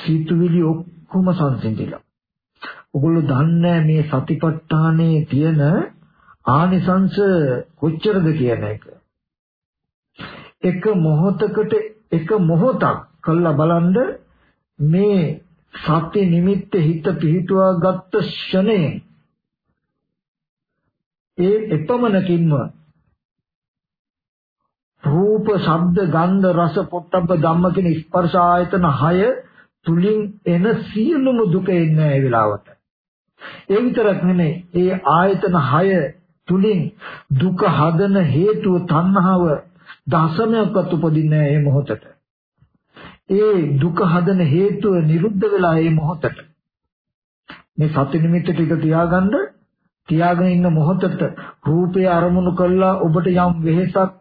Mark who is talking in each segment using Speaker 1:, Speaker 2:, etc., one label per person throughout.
Speaker 1: සිතුවිලි ඔක්කොම සංසිඳිලා. ඔගොල්ලෝ දන්නේ මේ සතිපට්ඨානයේ තියෙන ආනිසංශ කොච්චරද කියන එක. එක මොහොතකට එක මොහොතක් කළා බලන්න මේ සත්‍ය නිමිත්ත හිත පිහිටුවා ගත්ත ෂණේ ඒ එපමණකින්ම රූප, ශබ්ද, ගන්ධ, රස, පොට්ටබ්බ ධම්ම කියන ස්පර්ශ ආයතන 6 තුලින් එන සියලුම දුක එන්නේ ඒ වෙලාවට. ඒ විතරක් නෙමෙයි, ඒ ආයතන 6 තුලින් දුක හදන හේතුව තණ්හාව දශමයක්වත් උපදින්නේ නැහැ මේ මොහොතට. ඒ දුක හදන හේතුව නිරුද්ධ වෙලා මේ මොහොතට. මේ සත්‍ය නිමිත්ත ටික තියාගන්න තියාගෙන ඉන්න මොහොතට රූපය අරමුණු කළා ඔබට යම් වෙහෙසක්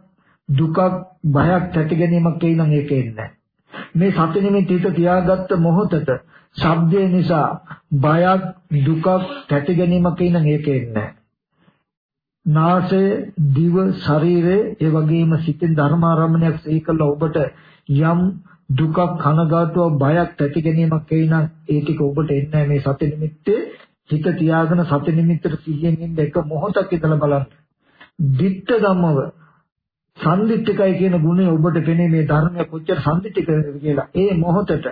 Speaker 1: දුකක් බයක් ඇති ගැනීමක් එයි නම් ඒක එන්නේ මේ සති නිමිති හිත තියාගත්ත මොහොතට ශබ්දය නිසා බයක් දුකක් ඇති ගැනීමක් එයි නම් ඒක එන්නේ නාසය දිව ශරීරය ඒ වගේම සිතෙන් ධර්මාරම්මණයක් සීකල ඔබට යම් දුකක් කනගාටුවක් බයක් ඇති ගැනීමක් එයි නම් ඒ ටික ඔබට එන්නේ මේ සති නිමිත්තේ හිත තියාගෙන සති නිමිත්තට සිහියෙන් ඉන්න එක මොහොතක් ඉඳලා බලන්න. ditta ධම්මව සම්දිත්තිකයි කියන ගුණය ඔබට පෙනේ මේ ධර්මය කොච්චර සම්දිත්තිකද කියලා. ඒ මොහොතට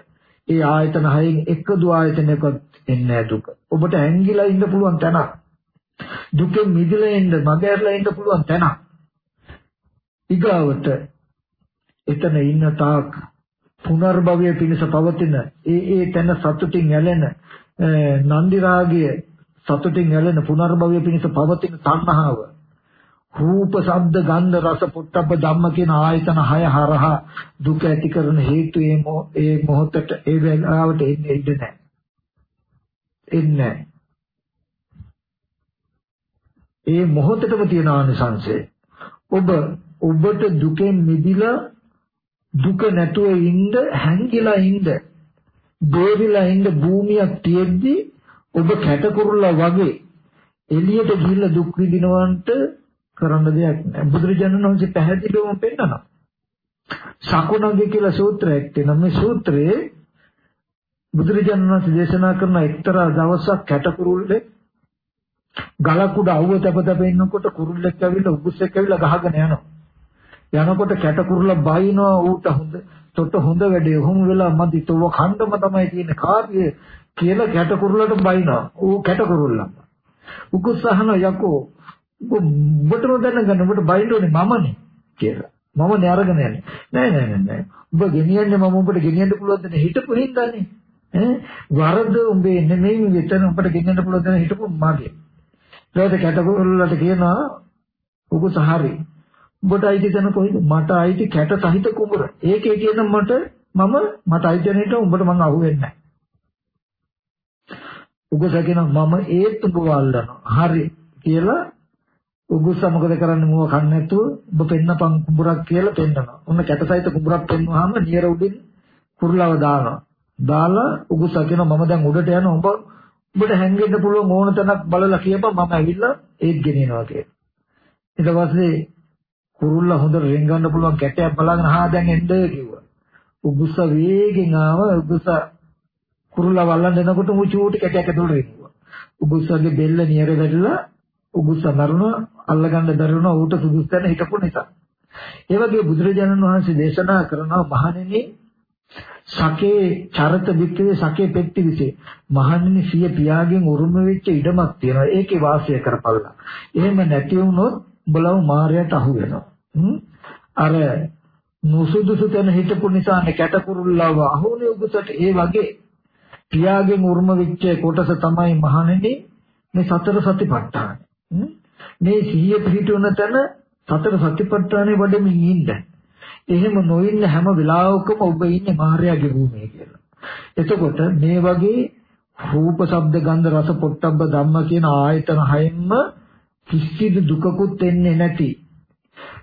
Speaker 1: ඒ ආයතන හයෙන් එකදු ආයතනයකට එන්නේ දුක. ඔබට ඇංගිලා ඉන්න පුළුවන් තැනක්. දුකෙන් මිදලා ඉන්න, මගහැරලා ඉන්න පුළුවන් තැනක්. ඊගාවට එතන ඉන්න තාක් පුනර්භවයේ පිණිස පවතින ඒ ඒ තැන සතුටින් ඇලෙන නන්දි රාගය සතුටින් ඇලෙන පුනර්භවයේ පිණිස පවතින තණ්හාව රූප, ශබ්ද, ගන්ධ, රස, පොට්ටබ්බ ධම්ම කියන ආයතන හය හරහා දුක ඇති කරන හේතු ඒ මොහොතට ඒ වෙලාවට එන්නේ ඉඳ නැහැ. එන්නේ ඒ මොහොතටම තියෙන ආනිසංශය. ඔබ ඔබට දුකෙන් මිදිලා දුක නැතුව ඉන්න හැංගිලා ඉන්න බෝරිලා ඉන්න භූමියක් තියෙද්දි ඔබ කැටකුරුල්ලා වගේ එළියට ගිහිල්ලා දුක් විඳිනවන්ට කරන්න දෙයක් නැහැ. බුදුරජාණන් වහන්සේ පැහැදිලිවම පෙන්නනවා. සකුණගේ කියලා සූත්‍රයක් තියෙනවා. මේ සූත්‍රයේ බුදුරජාණන් වහන්සේ දේශනා කරන එක්තරා දවසක් කැටකුරුල්ලේ ගලක් උඩ අවුව තැප තැප ඉන්නකොට කුරුල්ලෙක් ඇවිල්ලා උගුස්සෙක් ඇවිල්ලා ගහගෙන යනවා. යනකොට කැටකුරුල්ල බයිනවා ඌට හොඳ තොට හොඳ වැඩේ ඔහොම වෙලා මදි තව ඛණ්ඩම තමයි තියෙන කාර්යය කියලා කැටකුරුල්ලට බයිනවා. ඌ කැටකුරුල්ලම. උගුස්ස අහන යකෝ ඔබටම දැනගන්න ඔබට බයින්න ඕනේ මමනේ කියලා. මමනේ අරගෙන යන්නේ. නෑ නෑ නෑ නෑ. ඔබ ගෙනියන්නේ මම ඔබට ගෙනියන්න පුළුවන් දෙන හිටපු හින්දානේ. ඈ වරද උඹේ නෙමෙයි මෙතන ඔබට ගෙනියන්න පුළුවන් දෙන හිටපු මගේ. ඊට කැටකොල්ලට කියනවා උගු සහරි. ඔබට අයිති තැන කොහෙද? මට අයිති කැට සහිත කුඹුර. ඒකේ කියන මට මම මට අයිති තැනට උඹට මං අහුවෙන්නේ නැහැ. උගු සකිනවා මම ඒත් උඹ වල්ලනවා. හරි කියලා උගුස්ස මොකද කරන්නේ මුව කන්න නැතුව ඔබ පෙන්නපන් කුඹුරක් කියලා පෙන්නනවා. ඔන්න කැටසයිත කුඹුරක් පෙන්වුවාම නියර උඩින් කුරුලව දානවා. දාලා උගුස්ස කියනවා මම දැන් උඩට යනවා. ඔබ ඔබට හැංගෙන්න පුළුවන් ඕන තැනක් බලලා කියපන් මම ඇවිල්ලා ඒත් ගෙනියනවා කියලා. ඊට පස්සේ කුරුල්ල හොඳට රෙන්ගන්න පුළුවන් කැටයක් බලාගෙන හා දැන් එන්න කිව්වා. උගුස්ස වේගෙන් ආව උගුස්ස කුරුල්ල වල්ලන්න එනකොට මු චූටි කැටයක් ඇතුළට වෙනවා. උගුස්සගේ බෙල්ල නියර වැටලා උගුස්ස මරුණා අල්ලගන්න බැරි වුණා ඌට සුදුසු තැන හිටපු නිසා. ඒ වගේ බුදුරජාණන් වහන්සේ දේශනා කරනවා මහණෙනි සකේ චරත වික්‍රේ සකේ පෙට්ටි විසේ මහණෙනි සිය පියාගෙන් උරුම වෙච්ච ඉඩමක් තියෙනවා ඒකේ වාසය කරපළා. එහෙම නැති වුණොත් උඹලව මායයට අහු වෙනවා. අර නුසුදුසු තැන හිටපු නිසා කැටකුරුල්ලව අහුනේ උගසට ඒ වගේ පියාගෙන් උරුම වෙච්ච කොටස තමයි මහණෙනි මේ සතර සතිපට්ඨාන. මේ සිහිය පිහිටවන තැන සතර සතිපට්ඨානේ වඩමින් ඉන්න. එහෙම නොඉන්න හැම වෙලාවකම ඔබ ඉන්නේ මායාවේ භූමියේ කියලා. එතකොට මේ වගේ රූප, ශබ්ද, ගන්ධ, රස, පොට්ටබ්බ ධම්ම කියන ආයතන හයෙන්ම කිසිදු දුකකුත් එන්නේ නැති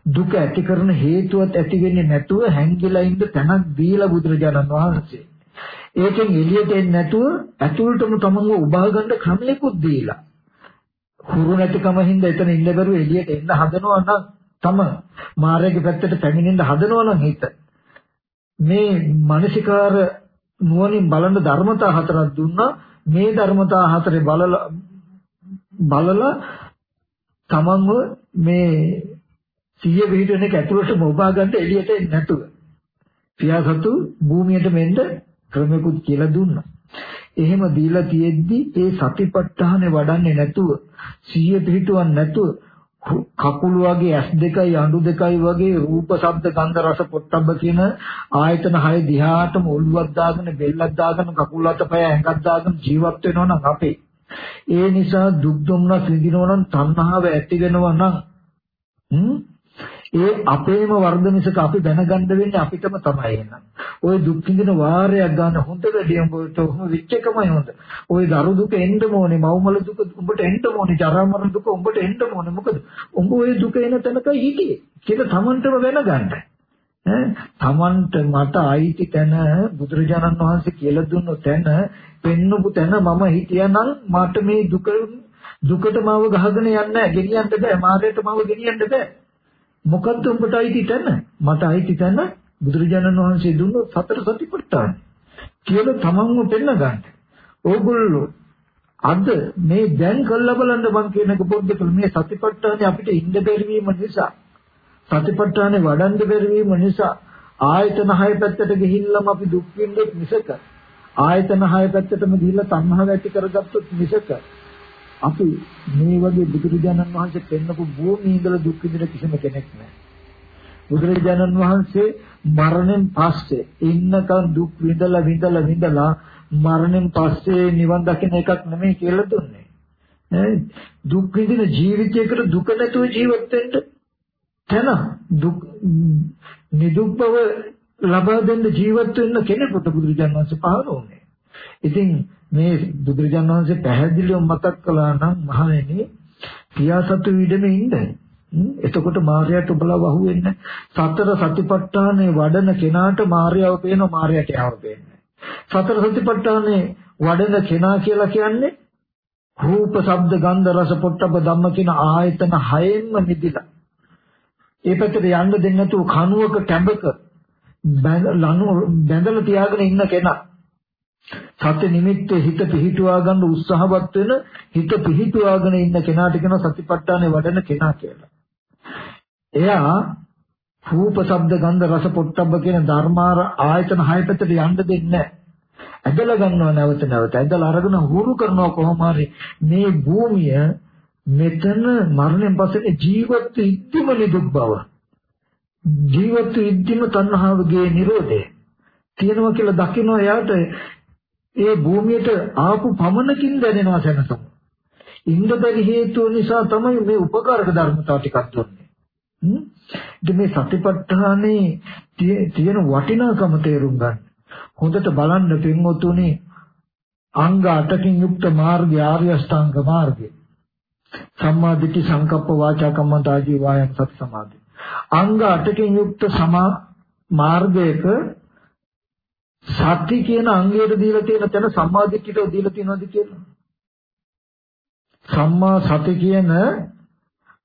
Speaker 1: දුක ඇති කරන හේතුවත් ඇති වෙන්නේ නැතුව හැංගිලා ඉන්න තැනක් දීලා බුදුරජාණන් වහන්සේ. ඒකෙන් එළියට එන්නේ නැතුව ඇතුළටම තමන්ව උබා ගන්න ක්‍රමයකුත් දීලා. හුරු නැතිකම හින්දා එතන ඉන්න බැරුව එළියට එන්න හදනවා නම් තම මාර්ගයේ පැත්තට පැමිණෙන්න හදනවා නම් හිත. මේ මානසිකාර නුවණින් බලන ධර්මතා හතරක් දුන්නා. මේ ධර්මතා හතරේ බලලා බලලා තමන්ව මේ සිය පිටවෙන එක ඇතුළට මොබා ගන්න එළියට එන්නේ නැතුව. පියාසතු භූමියට මෙන්න ක්‍රමයකුත් කියලා දුන්නා. එහෙම දීලා තියෙද්දි ඒ සතිපට්ඨානේ වඩන්නේ නැතුව සිය පිටවන්නේ නැතුව කකුල වගේ ඇස් දෙකයි අඬු දෙකයි වගේ රූප ශබ්ද ගන්ධ රස පොට්ටබ්බ කියන ආයතන හය දිහාටම ඔළුවක් දාගෙන බෙල්ලක් දාගෙන කකුල් අත පය ඇඟක් දාගෙන ජීවත් වෙනවා නම් අපේ. ඒ නිසා දුක් දුම්නස් විඳිනවා නම් තණ්හාව ඇති වෙනවා නම් ඒ අපේම වර්ධ මිසක අපි දැනගන්න වෙන්නේ අපිටම තමයි එහෙනම්. ওই දුක් විඳින වාරයක් ගන්න හොඳ වැඩියම උඹට ඔහොම විච්චකමයි හොඳ. ওই දරු දුක එන්න ඕනේ, මව්මල දුක උඹට එන්න ඕනේ, ජරා මරණ දුක උඹට එන්න ඕනේ. මොකද උඹ ওই දුක එන තැනක හිටියේ. කියලා Tamanටම දැනගන්න. ඈ Tamanට මට අයිති තැන බුදුරජාණන් වහන්සේ කියලා දුන්න තැන, පෙන්නපු තැන මම හිටියානම් මට මේ දුක දුකට මාව ගහගෙන යන්නේ නැහැ, ගෙනියන්න බෑ, මාරයට මාව ගෙනියන්න බෑ. මොකද්ද උඹට අයිති තැන? මට අයිති තැන බුදුරජාණන් වහන්සේ දුන්න සතර සතිපට්ඨාන කියලා තමන්ව පෙන්න ගන්න. ඕගොල්ලෝ අද මේ දැන් කළා බලන්න මං කියනක පොඩ්ඩක් මේ සතිපට්ඨානේ අපිට ඉන්න බැරි වීම නිසා සතිපට්ඨානේ වඩන්න බැරි වීම නිසා ආයතන හය පැත්තට ගිහිල්ලාම අපි දුක් විඳෙත් මිසක ආයතන හය පැත්තටම ගිහිල්ලා තණ්හාව ඇති කරගත්තොත් මිසක අපි මේ වගේ බුදුරජාණන් වහන්සේ පෙන්නපු භූමියේ ඉඳලා දුක් විඳින කිසිම කෙනෙක් නැහැ. බුදුරජාණන් වහන්සේ මරණයෙන් පස්සේ ඉන්නකන් දුක් විඳලා විඳලා විඳලා මරණයෙන් පස්සේ නිවන් දකින්න එකක් නෙමෙයි කියලා දුන්නේ. ඈ දුක් විඳින ජීවිතයකට දුක නැතුව ජීවත් වෙන්න තන දුක් නිදුක් බව ලබා දෙන්න ජීවත් වෙන්න කෙනෙකුට බුදුරජාණන් වහන්සේ පහළ වුණේ. ඉතින් මේ බුදුරජාණන් වහන්සේ පැහැදිලිව මතක් කළා නම් මහණෙනි පියාසතු විඩෙම ඉන්න. එතකොට මාර්යාට ඔබලා වහුවෙන්නේ සතර සතිපට්ඨානේ වඩන කෙනාට මාර්යාව පේනවා මාර්යාට යාව පේන්නේ. සතර සතිපට්ඨානේ වඩන කෙනා කියලා කියන්නේ රූප, ශබ්ද, ගන්ධ, රස, පොට්ටබ්බ ධම්ම කියන ආයතන හයෙන්ම මිදිලා. ඒ පැත්තට යන්න දෙන්නේ නැතුව කණුවක කැඹක බැඳලා තියාගෙන ඉන්න කෙනා සත්‍ය නිමිත්තේ හිත පිහිටුවා ගන්න උත්සාහවත් වෙන හිත පිහිටුවාගෙන ඉන්න කෙනාට කියන සතිපට්ඨානේ වඩන කෙනා කියලා. එයා රූප, ශබ්ද, ගන්ධ, රස, පොට්ටබ්බ කියන ධර්මාර ආයතන හය පැත්තට යන්න දෙන්නේ නැහැ. ඇදලා ගන්නව නැවත නැවත. ඇදලා අරගෙන හුරු කරනවා කොහොම හරි මේ භූමිය මෙතන මරණයෙන් පස්සේ ජීවත් ඉද්දිම නිදුක් බව. ජීවත් ඉද්දිම තණ්හාවගේ Nirodhe තියෙනවා කියලා දකින්න එයාට ඒ භූමියට ආපු පමණකින් දැනෙනවා සැනසීම. ඉන්න බැරි හේතුව නිසා තමයි මේ උපකාරක ධර්මතාව ටිකක් දුන්නේ. හ්ම්. මේ සතිපට්ඨානේ තියෙන වටිනාකම තේරුම් ගන්න. හොඳට බලන්න පින්වතුනි අංග 8කින් යුක්ත මාර්ගය ආර්ය අෂ්ටාංග මාර්ගය. සම්මා දිට්ඨි සංකප්ප වාචා කම්මන්ත ආජීව වායම් සත් සමාධි. අංග 8කින් යුක්ත සමා මාර්ගයක සති කියන අංගයට දීලා තියෙන තැන සම්මාදිට්ඨියට දීලා තියෙනවද කියලා? සම්මා සති කියන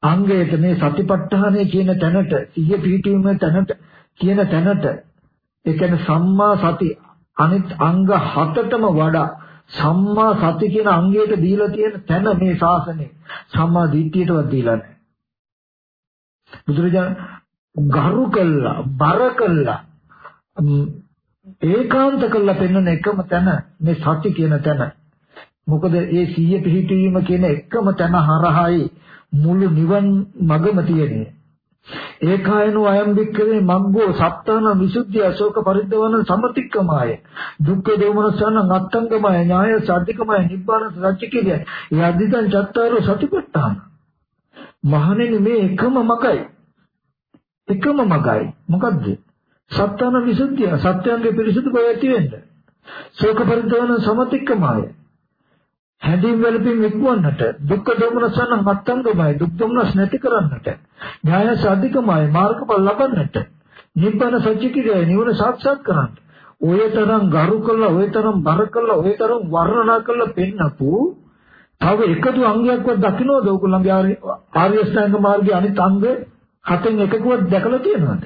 Speaker 1: අංගයට මේ සතිපට්ඨානය කියන තැනට සිහිය පිහිටීම තැනට කියන තැනට ඒ කියන්නේ සම්මා සති අනිත් අංග හතටම වඩා සම්මා සති කියන අංගයට දීලා තියෙන තැන මේ ශාසනය සම්මා දිට්ඨියටවත් දීලා නැහැ. බුදුරජාණන් ගරු කළා බර කළා ඒකාන්ත කරලා පෙන්වන එකම තැන මේ සති කියන තැන. මොකද ඒ සීය පිහිටීම කියන එකම තැන හරහායි මුළු නිවන් මගම තියෙන්නේ. ඒකායනෝ අයම් වික්කවේ මග්ගෝ සත්තාන විසුද්ධිය අශෝක පරිද්දවන සමතික්කමාය දුක්ඛ දෝමනසන අත්තංගමය ඥාය සාධිකමය නිබ්බාන සත්‍ය කිය. යදිදන් චත්තාරෝ සතිපට්ඨාන. මහණෙනි මේ එකම මගයි. එකම මගයි. මොකද්ද? සත්‍යන විසුද්ධිය සත්‍යංගේ පිරිසුදු බව ඇති වෙන්න. ශෝක පරිදවන සමතික්කමය. හැඳින් වැළපීම් ඉක්වන්නට දුක්ඛ දෝමනසන මත්තංගමයි දුක් දෝමනස් නැති කරන්නට ඥාය සාධිකමයි මාර්ගඵල ලබන්නට නිබ්බාන සත්‍ය කිරියයි නිවන සාක්ෂාත් කරන්නට ඔය තරම් ගරු කළා ඔය තරම් බර කළා ඔය තරම් වර්ණනා කළා පෙන්නපු තව එකදු අංගයක්වත් දකින්නවද ඔයගොල්ලන්ගේ ආර්ය අෂ්ටාංග මාර්ගයේ අනිත් අංග හතෙන් එකකවත් දැකලා තියෙනවද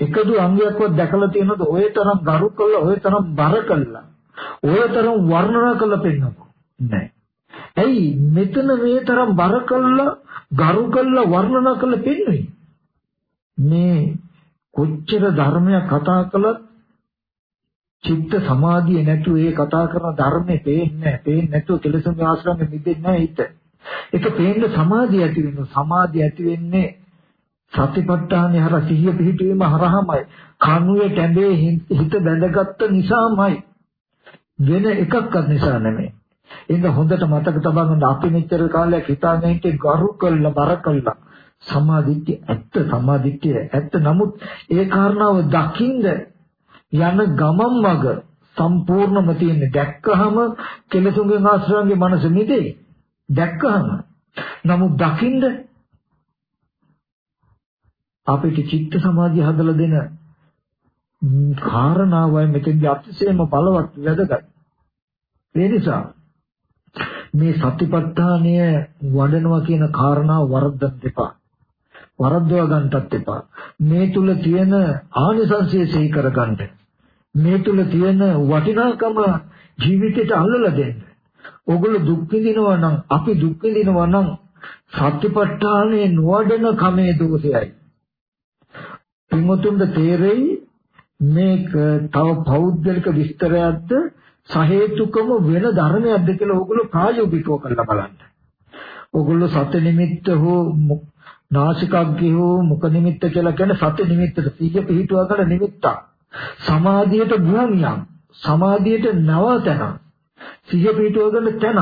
Speaker 1: එකදු අංගයක්වත් දැකලා තියෙනවද ඔය තරම් ගරු කළා ඔය තරම් බර කළා ඔය තරම් වර්ණනා කළා පෙන්නකෝ නෑ ඇයි මෙතන මේ තරම් බර කළා ගරු කළා වර්ණනා කළා පෙන්වන්නේ මේ කොච්චර ධර්මයක් කතා කළත් චිත්ත සමාධිය නැතුව ඒ කතා කරන ධර්මේ පේන්නේ නැහැ. පේන්නේ නැතුව කෙලෙසුන්ගේ ආශ්‍රයෙන් මිදෙන්නේ නැහැ හිත. ඒක පේන්න සමාධිය ඇති වෙනවා. සමාධිය ඇති වෙන්නේ සතිපට්ඨානේ හර සිහිය පිහිටීම හරහාමයි. කනුවේ කැඳේ හිත බැඳගත්ත නිසාමයි. වෙන එකක්වත් නිසා නෙමෙයි. ඒක හොඳට මතක තබගන්න අපි මෙච්චර කාලයක් හිතාගෙන ඉන්නේ ගරු කළා බර කළා. සමාධිත්‍ය ඇත්ත සමාධිත්‍ය ඇත්ත නමුත් ඒ කාරණාව දකින්ද යන ගමන් මග සම්පූර්ණම තියෙන්නේ දැක්කහම කෙලසුන්ගේ ආශ්‍රයන්ගේ මනස මිදේ දැක්කහම නමුත් දකින්ද අපිට චිත්ත සමාධිය හදලා දෙන කාරණාවයි මෙතෙන්දී අතිශයම බලවත් වැදගත්. ඒ නිසා මේ සතිපට්ඨානය වඩනවා කියන කාරණාව වරද්දන්න එපා. වරද්දව ගන්නටත් එපා. මේ තුල තියෙන ආනිසංසය සිහි කරගන්න. මේ තුල තියෙන වටිනාකම ජීවිතයට අල්ලලා දෙන්න. ඕගොල්ලෝ දුක් විඳිනවා නම් අපි දුක් විඳිනවා නම් සත්‍යපට්ඨානේ නොවඩන කමේ දෝෂයයි. පින්වතුන්ට තේරෙයි මේක තව පෞද්ගලික විස්තරයක්ද සහේතුකම වෙන ධර්මයක්ද කියලා ඕගොල්ලෝ ප්‍රායෝගිකව කරලා බලන්න. ඕගොල්ලෝ සත්‍ය නිමිත්ත හෝ නාසිකාග්ගේ හෝ මුඛ නිමිත්ත කියලා කියන සත්‍ය නිමිත්තට සීය පිහිටුවා ගන්න නිමිත්තක්. සමාධියට භූමියක්. සමාධියට නවතන. සිහිය පිටවගන්න තැන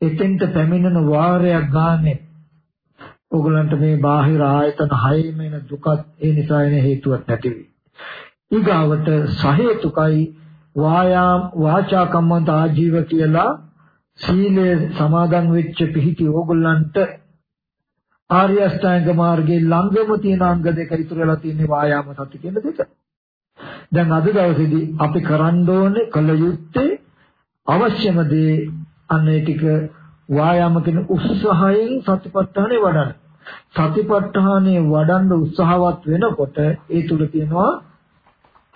Speaker 1: එතෙන්ට පැමිණෙන වාරයක් ගානේ ඕගලන්ට මේ බාහිර ආයතන හයෙම එන දුකත් ඒ නිසා එන හේතුවක් නැති වෙයි. ඊගාවට සහේතුකයි වායාම වාචා කම්මන්ත ආජීව කියලා සීලය සමාදන් වෙච්ච පිහිටි ඕගොල්ලන්ට ආර්ය අෂ්ටාංග මාර්ගයේ ළඟම තියෙන අංග දෙක ඉතුරු වෙලා තියෙන වායාම සති කියන දෙක. දැන් අද දවසේදී අපි කරන්න ඕනේ කල යුත්තේ අවශ්‍යම දේ අන්නේ ටික වායාම කියන උත්සාහයෙන් සතිපට්ඨානේ වඩන්න. සතිපට්ඨානේ වඩන්න උත්සාහවත් වෙනකොට ඒ තුල තියෙනවා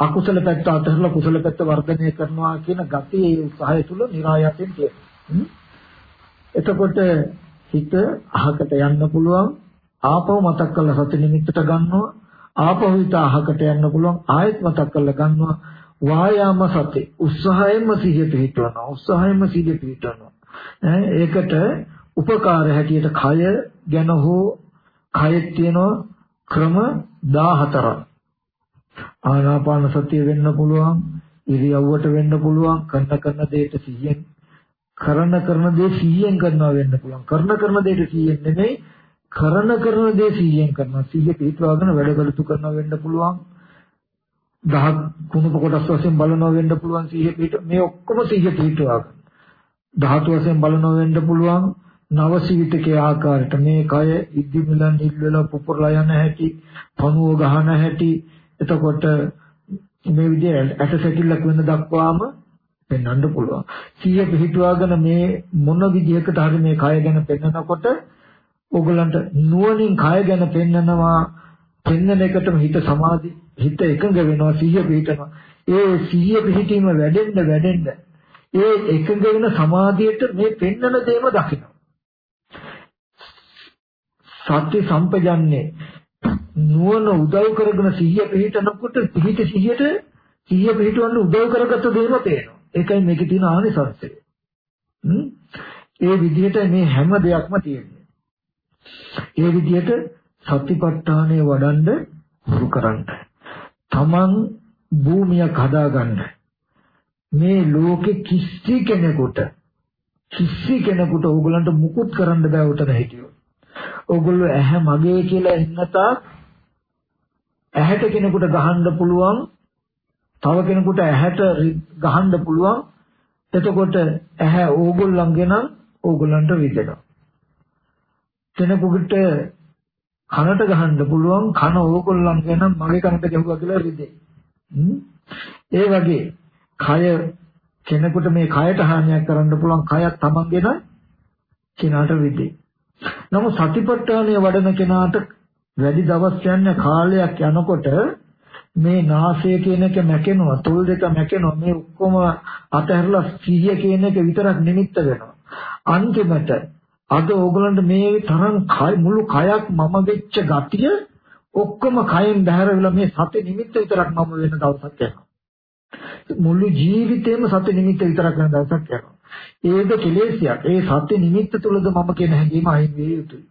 Speaker 1: අකුසල පැත්ත අතහැරලා කුසල පැත්ත වර්ධනය කරනවා කියන ගතිය ඒ උත්සාහය තුල નિરાයයෙන් තියෙනවා. එතකොට හිත අහකට යන්න පුළුවන්. ආපහු මතක් කරලා සති නිමිත්තට ගන්නවා. ආපහු හිත අහකට යන්න පුළුවන්. ආයෙත් මතක් කරලා ගන්නවා. වායාම සති. උත්සාහයෙන්ම සිහිය පිහිටවනවා උත්සාහයෙන්ම සිහිය පිහිටවනවා ඒකට උපකාර හැටියට කය ගැන හෝ කයෙත් තියෙන ක්‍රම 14ක් ආනාපාන සතිය වෙන්න පුළුවන් ඉරියව්වට වෙන්න පුළුවන් කරන කරන දෙයට සිහියෙන් කරන කරන දේ සිහියෙන් කරනවා වෙන්න පුළුවන්. කරන කරන දෙයට සිහියෙන් නෙමෙයි කරන කරන දේ සිහියෙන් කරනවා. සිහිය පිටවගෙන වැඩ කළතු කරනවා වෙන්න පුළුවන්. දහක් කුණප කොටස් වශයෙන් බලනවා වෙන්න පුළුවන් 100 පිට මේ ඔක්කොම 100 පිටවා ධාතු වශයෙන් බලනවා වෙන්න පුළුවන්. නව සීතකේ ආකාරයට මේ කය ඉද්දි මිලන් හිල් වෙලා පුපුරලා යන හැටි පණුව ගහන හැටි. එතකොට මේ විදිහට ඇට සැකිල්ලක් වෙන දක්වාම පෙන්වන්න පුළුවන්. 100 පිටවාගෙන මේ මොන විදිහකට හරි මේ කය ගැන පෙන්නකොට ඕගලන්ට නුවණින් කය ගැන පෙන්නනවා පෙන්නන එකටම හිත සමාධි හිත එකඟ වෙනවා සිහිය පිහිටනවා. ඒ සිහිය පිහිටීම වැඩෙන්න වැඩෙන්න ඒ එකඟ වෙන සමාධියට මේ පෙන්නන දේම දකිනවා. සත්‍ය සම්පජන්නේ නුවණ උදව් කරගෙන සිහිය පිහිටනකොට පිහිට සිහියට සිහිය පිහිටවන්න උදව් කරගත්ත දේම පේනවා ඒකයි මේකේ තියෙන ආනිසංසය ඒ විදිහට මේ හැම දෙයක්ම තියෙන්නේ ඒ විදිහට සතිපට්ඨානය වඩන්න හුරු කරන්න. තමන් භූමියක් හදාගන්න. මේ ලෝකෙ කිසි කෙනෙකුට කිසි කෙනෙකුට ඕගලන්ට මුකුත් කරන්න බෑ උතන හිටියෝ. ඕගොල්ලෝ ඇහැ මගේ කියලා එන්නතා ඇහැට කෙනෙකුට ගහන්න පුළුවන් තව කෙනෙකුට ඇහැට ගහන්න පුළුවන් එතකොට ඇහැ ඕගොල්ලන්ගේ නම් ඕගොල්ලන්ට රිදෙනවා කෙනෙකුට කනට ගහන්න පුළුවන් කන ඕගොල්ලන් ගැන මගේ කනට ගැහුවා කියලා රිදේ. ඒ වගේ කය කෙනෙකුට මේ කයට හානියක් කරන්න පුළුවන් කයක් තමන්ගෙන කෙනාට රිදේ. නමුත් සතිපට්ඨානය වඩන කෙනාට වැඩි දවස් යන කාලයක් යනකොට මේ නාසය කියන එක මැකෙනවා තොල් දෙක මැකෙනවා මේ ඔක්කොම අතහැරලා සිහිය කියන එක විතරක් නිමිත්ත වෙනවා. අන්තිමට අද ඕගලන්ට මේ තරම් මුළු කයක් මම වෙච්ච ගතිය ඔක්කොම කයෙන් බහැර වෙලා මේ සති නිමිත්ත විතරක් මම වෙන දවසක් යනවා. මුළු ජීවිතේම සති නිමිත්ත විතරක් වෙන දවසක් යනවා. ඒද කෙලෙසියක් ඒ සති නිමිත්ත තුලද මම කියන හැඟීම අයින් විය යුතුයි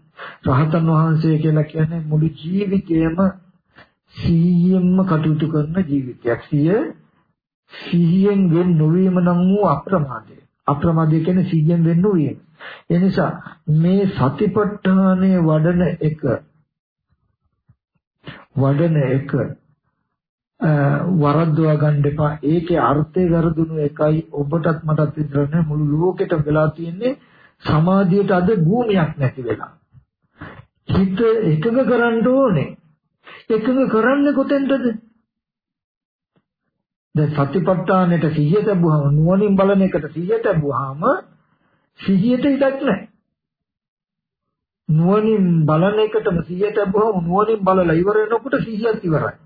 Speaker 1: රහතන් වහන්සේ කියලා කියන්නේ මුළු ජීවිතේම සිහියෙන්ම කටයුතු කරන ජීවිතයක්. සිය සිහියෙන් වෙන් නොවීම නම් වූ අප්‍රමාදය. අප්‍රමාදය කියන්නේ සිහියෙන් වෙන් නොවීම. ඒ නිසා මේ සතිපට්ඨානය වඩන එක වඩන එක වරද්දවා ගන්න එපා. ඒකේ අර්ථය වැරදුණු එකයි ඔබටත් මටත් විතර මුළු ලෝකෙටම වෙලා තියෙන්නේ සමාධියට අද භූමියක් නැති වෙලා. හිත එකඟ කරන්න ඕනේ. එකඟ කරන්නේ කොතෙන්ද? දැන් සතිපට්ඨානෙට සිහිය තබුවාම නුවණින් බලන එකට සිහිය තබුවාම සිහියට ඉඩක් නැහැ. නුවණින් බලන එකටම සිහිය තබුවාම නුවණින් බලලා ඉවර වෙනකොට සිහියත් ඉවරයි.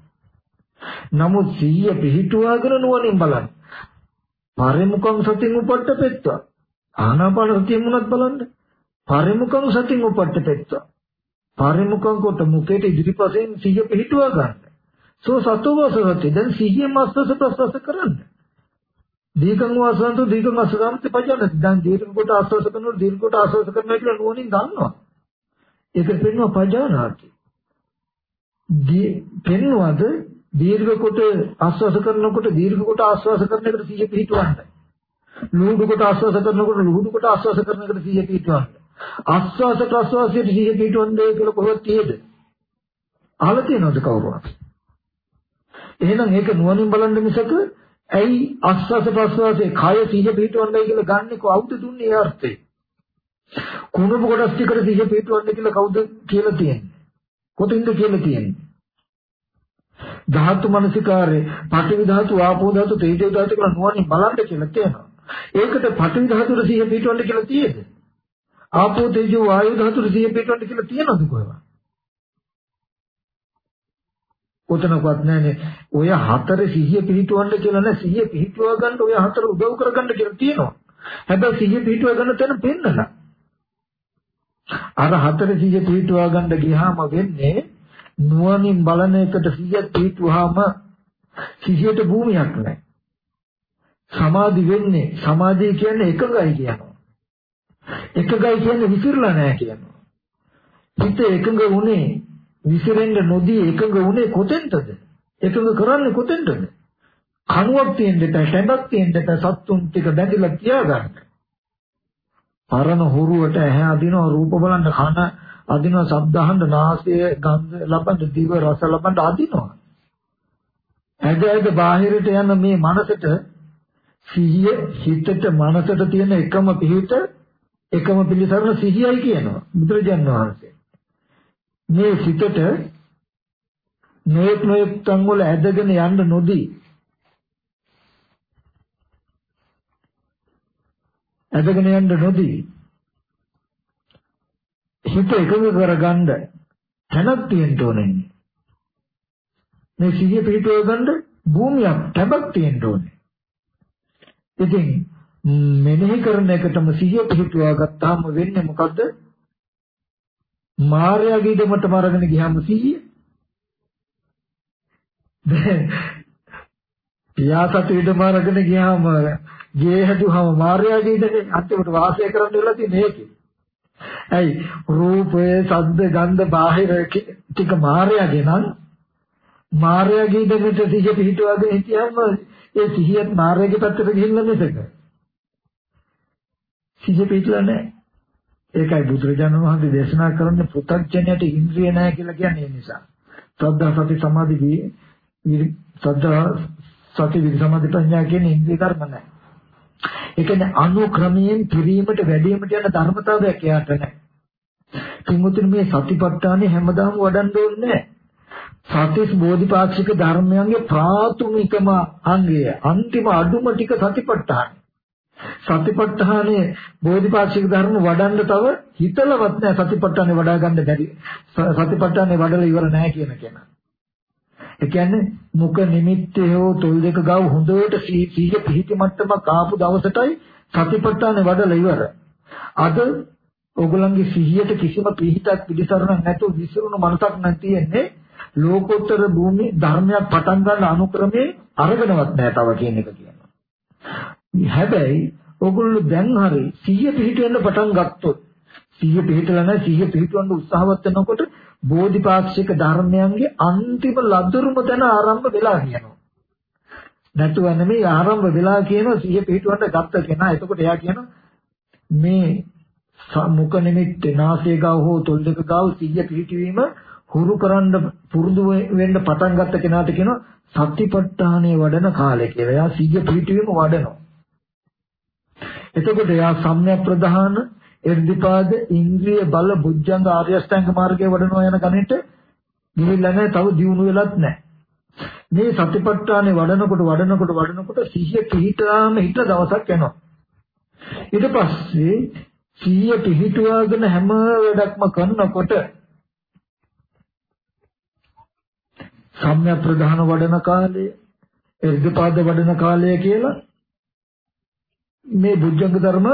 Speaker 1: නමුත් සිහිය පිහිටුවාගෙන නුවණින් බලන්න. පරිමුඛං සතින් උපට්ඨපෙත්වා. ආනාපාන සතියෙන් උනත් බලන්න. පරිමුඛං සතින් උපට්ඨපෙත්වා. පරිමුඛං කොට මුඛයට ඉදිරිපසෙන් සිහිය පිහිටුවා ගන්න. සෝ සතෝවසවති දැන් සිහියම අස්වස ප්‍රස්වස කරන්න. දීර්ඝං වාසන්තු දීර්ඝං අසගාමති පජානති. දැන් දීර්ඝ කොට ආස්වාස කරනකොට දීර්ඝ කොට ආස්වාස කරනවා කියලා නුවණින් දන්නවා. ඒක පෙන්වන පජානාති. දී පෙන්වද දීර්ඝ කොට ආස්වාස කරනකොට දීර්ඝ කොට ආස්වාස කරන එකට සිහිය පිහිටවන්න. ලුහුඩු කොට ආස්වාස කරනකොට ලුහුඩු කොට ආස්වාස කරන එකට සිහිය පිහිටවන්න. ආස්වාස ප්‍රස්වාසයට සිහිය පිහිටවන්නේ කියලා කොහොමද තියෙද? අහලා තියෙනවද කවුරුවත්? එහෙනම් ඒක නුවණින් බලන්න මිසක ඇයි ආස්වාස ප්‍රස්වාසයේ කය සිහිය පිහිටවන්නයි කියලා ගන්නෙ කවුද දුන්නේ ඒ අර්ථය? කුණප කොටස් ටිකට සිහිය පිහිටවන්න කියලා කවුද කියලා තියෙන්නේ? කොතින්ද කියලා තියෙන්නේ? ධාතු මනසිකාරේ පඨවි ධාතු ආපෝ ධාතු තේජෝ ධාතු කියලා නුවණින් බලන්න කියලා තියෙනවා. ඒකට පඨවි ධාතුට සිහිය පිහිටවන්න කියලා තියෙද? ආපෝ තේජෝ වායු ධාතු සිහිය පිටවන්න කියලා තියෙනවද කොහෙවත්? කොතනකවත් නැහැනේ. ඔය හතර සිහිය පිහිටවන්න කියලා නෑ. සිහිය පිහිටවා ගන්න ඔය හතර උදව් කරගන්න කියලා තියෙනවා. හැබැයි සිහිය පිහිටවා ගන්න තැන පෙන්නලා. අර හතර සිහිය පිහිටවා ගන්න ගියාම වෙන්නේ නුවණින් බලන එකට සිහිය පිහිටුවාම සිහියට භූමියක් නැහැ. සමාධි වෙන්නේ සමාධිය කියන්නේ එකඟයි කියනවා. එකගයි කියන්නේ විසිරලා නැහැ කියනවා. හිත එකඟ වුණේ විසිරෙන්න නොදී එකඟ වුණේ කොතෙන්ද? එකඟ කරන්නේ කොතෙන්ද? කණුවක් තියෙන්න එපා, ටැඹක් තියෙන්න එපා, සත්තුන් ටික බැඳිලා තියාගන්න. පරණ හුරුවට ඇහැ අදිනවා, රූප බලන්න කන අදිනවා, ශබ්ද අහන්න, නාසය ගන්ධ ලබන්න, දිව රස ලබන්න අදිනවා. ඇද ඇද බාහිරට යන මේ මනසට සිහිය හිතට මනසට තියෙන එකම පිහිට එකම පිළිසරණ සිහියයි කියනවා බුදුරජාන් වහන්සේ. මේ සිතට නොයෙක් නොයෙක් තන් වල ඇදගෙන යන්න නොදී ඇදගෙන යන්න නොදී හිත එකඟ කරගන්න තැනක් තියෙන්න ඕනේ. මේ සිහිය පිටව ගන්න භූමියක් තැබක් තියෙන්න ඕනේ. ඉතින් මෙනෙහි කරන එකටම සිහිය පිහිටුවා ගත්තාම වෙන්නේ මොකද්ද? මායාවේ ඉදමටම අරගෙන ගියාම සිහිය. පියාසත් ඉදම අරගෙන ගියාම ගේ හැදුවම මායාවේ ඉදනේ අන්තිමට වාසය කරන්න වෙලා තියෙන්නේ ඒකේ. ඇයි රූපය, ශබ්ද, ගන්ධ, බාහිර ටික මායාවේ නම් මායාවේ ඉදමට සිහිය පිහිටුවාගෙන හිටියම ඒ සිහියත් මායාවේ පැත්තට ගිහිල්ලා මිසක සිහිය පිටලා නැහැ. ඒකයි බුදුරජාණන් වහන්සේ දේශනා කරන්නේ පුතග්ජනයට ඉන්ද්‍රිය නැහැ කියලා කියන්නේ ඒ නිසා. සද්ධා සති සමාධි වී සද්ධා සති විදි සමාධි ප්‍රඥා කියන ඉන්ද්‍රිය ධර්ම නැහැ. ඒ කියන්නේ අනුක්‍රමයෙන් පිරීමට වැඩිවීමට යන ධර්මතාවයක් එයාට නැහැ. කිමුතුන් මේ සතිපට්ඨානෙ හැමදාම වඩන්න ඕනේ නැහැ. සතිස් බෝධිපාක්ෂික ධර්මයන්ගේ ප්‍රාථමිකම අංගය අන්තිම අඩුම ටික සතිපට්ඨාන. සතිපට්ඨානේ බෝධිපාක්ෂික ධර්ම වඩන්න තව හිතලවත් නැහැ සතිපට්ඨානේ වඩා ගන්න බැරි. සතිපට්ඨානේ වඩලා ඉවර නැහැ කියන කෙනා. ඒ කියන්නේ මුඛ නිමිත්තේ හෝ තොල් දෙක ගාව හොඳට සීය පිහිටි මට්ටමක් ආපු දවසටයි සතිපට්ඨානේ වඩලා ඉවර. අද ඕගොල්ලන්ගේ සිහියට කිසිම පිහිටක් පිළිසරණක් නැතුව විසිරුණු මනසක් නැතිෙන්නේ ලෝකෝත්තර භූමි ධර්මයක් පටන් ගන්න අනුක්‍රමේ අරගෙනවත් නැහැ තව කියන එක කියනවා. හැබැයි ඕගොල්ලෝ දැන් හරි සිහිය පිහිටවෙන්න පටන් ගත්තොත් සිහිය පිහිටලා නැහැ සිහිය පිහිටවන්න උත්සාහවත් වෙනකොට බෝධිපාක්ෂික ධර්මයන්ගේ අන්තිම ලදරුම තැන ආරම්භ වෙලා කියනවා. නැතුව නෙමෙයි ආරම්භ වෙලා කියනවා සිහිය පිහිටවන්න ගත්ත කෙනා. එතකොට එයා කියනවා මේ මුඛ නිමිත්තේ නාසය ගාව හෝ තොල් දෙක ගාව සිහිය පිහිටවීම හුරු කරන්න පුරුදු වෙන්න පටන් ගත්ත කෙනාට කියනවා සතිපට්ඨානේ වඩන කාලය කියලා. එයා සිහිය පිහිටවීම වඩනවා. එතකොට එයා සම්‍යක් ප්‍රධාන එර්ධිපාද ඉන්ද්‍රිය බල බුද්ධංග ආර්ය අෂ්ටාංග මාර්ගයේ වඩනවා යන ගණිත ගිහිල්ලා නැහැ තව දියුණු වෙලත් නැහැ. මේ සතිපට්ඨානේ වඩනකොට වඩනකොට වඩනකොට සිහිය පිහිටාම හිට දවසක් යනවා. ඊට පස්සේ සිහිය පිහිටුවාගෙන හැම වැඩක්ම කරනකොට සම්‍යක් ප්‍රධාන වඩන කාලය එර්ධපාද වඩන කාලය කියලා මේ බුද්ධංග ධර්ම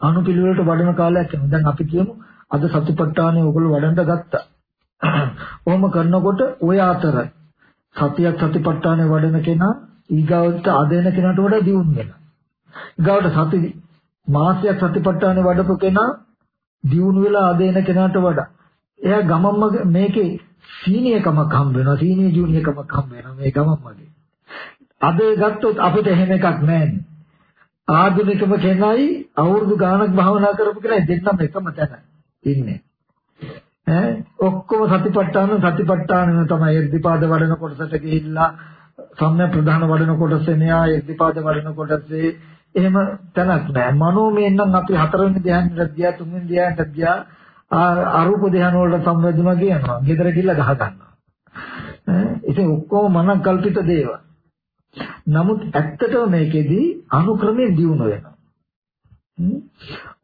Speaker 1: අනුපිළිවෙලට වඩන කාලයක් යනවා. දැන් අපි කියමු අද සතිපට්ඨානෙ ඔයගොල්ලෝ වඩන්න ගත්තා. ඔහොම කරනකොට ඔය අතර සතියක් සතිපට්ඨානෙ වඩන කෙනා ඊගාවට අදෙන කෙනාට වඩා දියුණු වෙනවා. ඊගාවට සති මාසයක් සතිපට්ඨානෙ වඩපු කෙනා දියුණු වෙලා අදෙන කෙනාට වඩා එයා ගමම්ම මේකේ සීනියකමක් හම්බ වෙනවා සීනිය ජූනියකමක් හම්බ වෙනවා මේ ගමම්මගේ. අද ගත්තොත් අපිට එහෙම එකක් නැහැ. ආධුනිකම කෙනයි අවුරුදු ගාණක් භාවනා කරපු කෙනයි දෙන්නම එකම තැන ඉන්නේ. ඈ ඔක්කොම සතිපට්ඨාන සතිපට්ඨාන තමයි ඉර්ධිපාද වඩන කොටසට ගිහිල්ලා සම්‍යක් ප්‍රධාන වඩන කොටසේ මෙයා ඉර්ධිපාද වඩන කොටසේ එහෙම තැනක් නෑ. මනෝමය නම් අපි හතරවෙනි ධ්‍යානෙට ගියා තුන්වෙනි ධ්‍යානෙට ගියා අරූප ධ්‍යාන වලට සම්බන්ධුණා කියනවා. ගෙදර ගිහිල්ලා ගහ ගන්නවා. ඈ ඉතින් ඔක්කොම මනං කල්පිත දේවල්. නමුත් ඇත්තටම මේකෙදී අනුක්‍රමයෙන් දියුණු වෙනවා.